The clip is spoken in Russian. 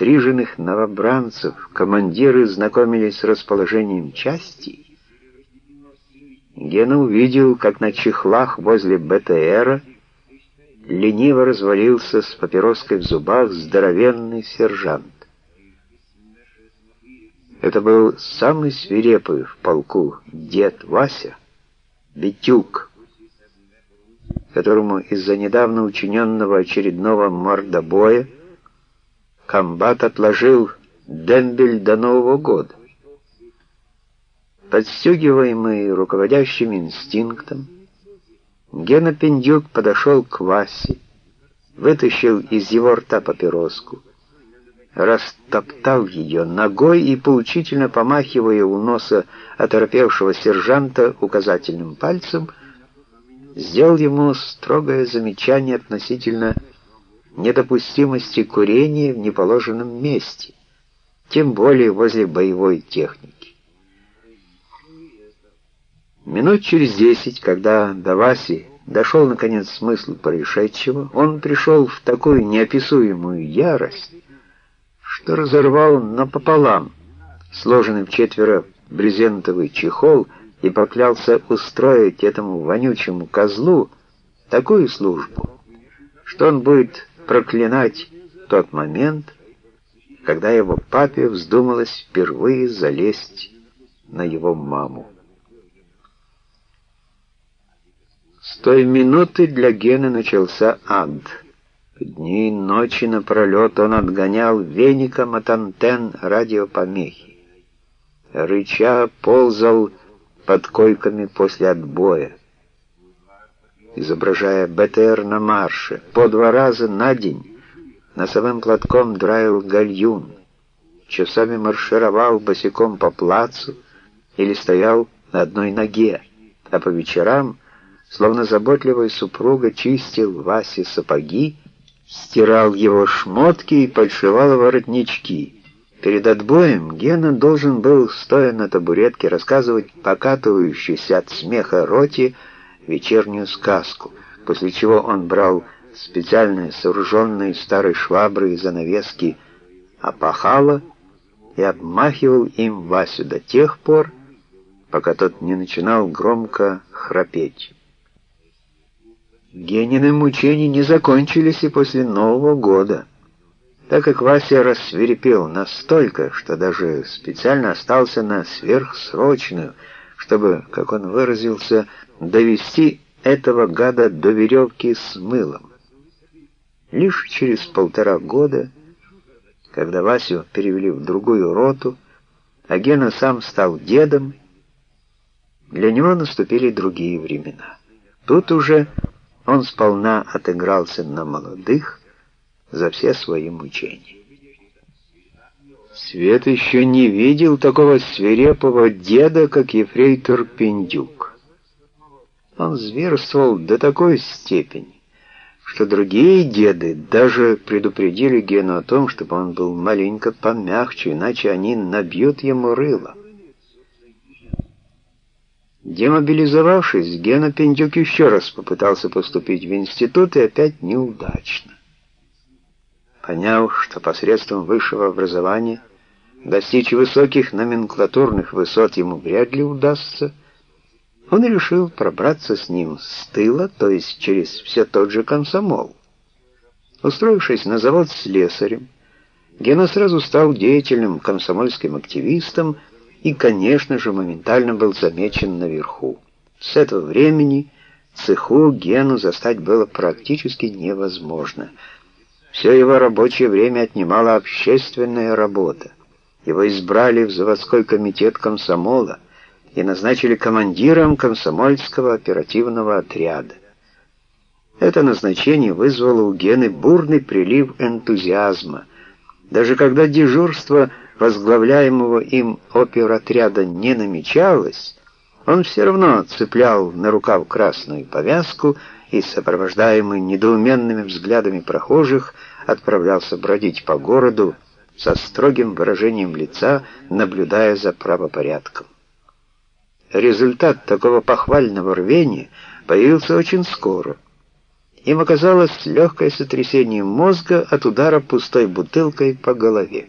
стриженных новобранцев командиры знакомились с расположением части, Гена увидел, как на чехлах возле БТРа лениво развалился с папироской в зубах здоровенный сержант. Это был самый свирепый в полку дед Вася, Битюк, которому из-за недавно учиненного очередного мордобоя комбат отложил дембель до Нового года. Подстегиваемый руководящим инстинктом, Гена Пиндюк подошел к Васе, вытащил из его рта папироску, растоптал ее ногой и, поучительно помахивая у носа оторопевшего сержанта указательным пальцем, сделал ему строгое замечание относительно недопустимости курения в неположенном месте, тем более возле боевой техники. Минут через десять, когда до Васи дошел наконец смысл происшедшего, он пришел в такую неописуемую ярость, что разорвал напополам сложенный в четверо брезентовый чехол и поклялся устроить этому вонючему козлу такую службу, что он будет проклинать тот момент, когда его папе вздумалось впервые залезть на его маму. С той минуты для Гены начался ад. Дни и ночи напролет он отгонял веником от антенн радиопомехи. Рыча ползал под койками после отбоя, изображая БТР на марше, по два раза на день носовым платком драил гальюн, часами маршировал босиком по плацу или стоял на одной ноге, а по вечерам — словно заботливая супруга чистил Васе сапоги, стирал его шмотки и подшивал воротнички. Перед отбоем Гена должен был, стоя на табуретке, рассказывать покатывающейся от смеха роте вечернюю сказку, после чего он брал специальные сооруженные старой швабры и занавески опахало и обмахивал им Васю до тех пор, пока тот не начинал громко храпеть. Генины мучения не закончились и после Нового года, так как Вася рассверепел настолько, что даже специально остался на сверхсрочную, чтобы, как он выразился, довести этого гада до веревки с мылом. Лишь через полтора года, когда Васю перевели в другую роту, а Гена сам стал дедом, для него наступили другие времена. Тут уже он сполна отыгрался на молодых за все свои мучения. Свет еще не видел такого свирепого деда, как ефрейтор Пиндюк. Он зверствовал до такой степени, что другие деды даже предупредили Гену о том, чтобы он был маленько помягче, иначе они набьют ему рыло. Демобилизовавшись, Гена Пендюк еще раз попытался поступить в институт и опять неудачно. Поняв, что посредством высшего образования достичь высоких номенклатурных высот ему вряд ли удастся, он решил пробраться с ним с тыла, то есть через все тот же комсомол. Устроившись на завод слесарем, Гена сразу стал деятельным комсомольским активистом, и, конечно же, моментально был замечен наверху. С этого времени цеху Гену застать было практически невозможно. Все его рабочее время отнимала общественная работа. Его избрали в заводской комитет комсомола и назначили командиром комсомольского оперативного отряда. Это назначение вызвало у Гены бурный прилив энтузиазма. Даже когда дежурство возглавляемого им оперотряда не намечалось, он все равно цеплял на рукав красную повязку и, сопровождаемый недоуменными взглядами прохожих, отправлялся бродить по городу со строгим выражением лица, наблюдая за правопорядком. Результат такого похвального рвения появился очень скоро — им оказалось легкое сотрясение мозга от удара пустой бутылкой по голове.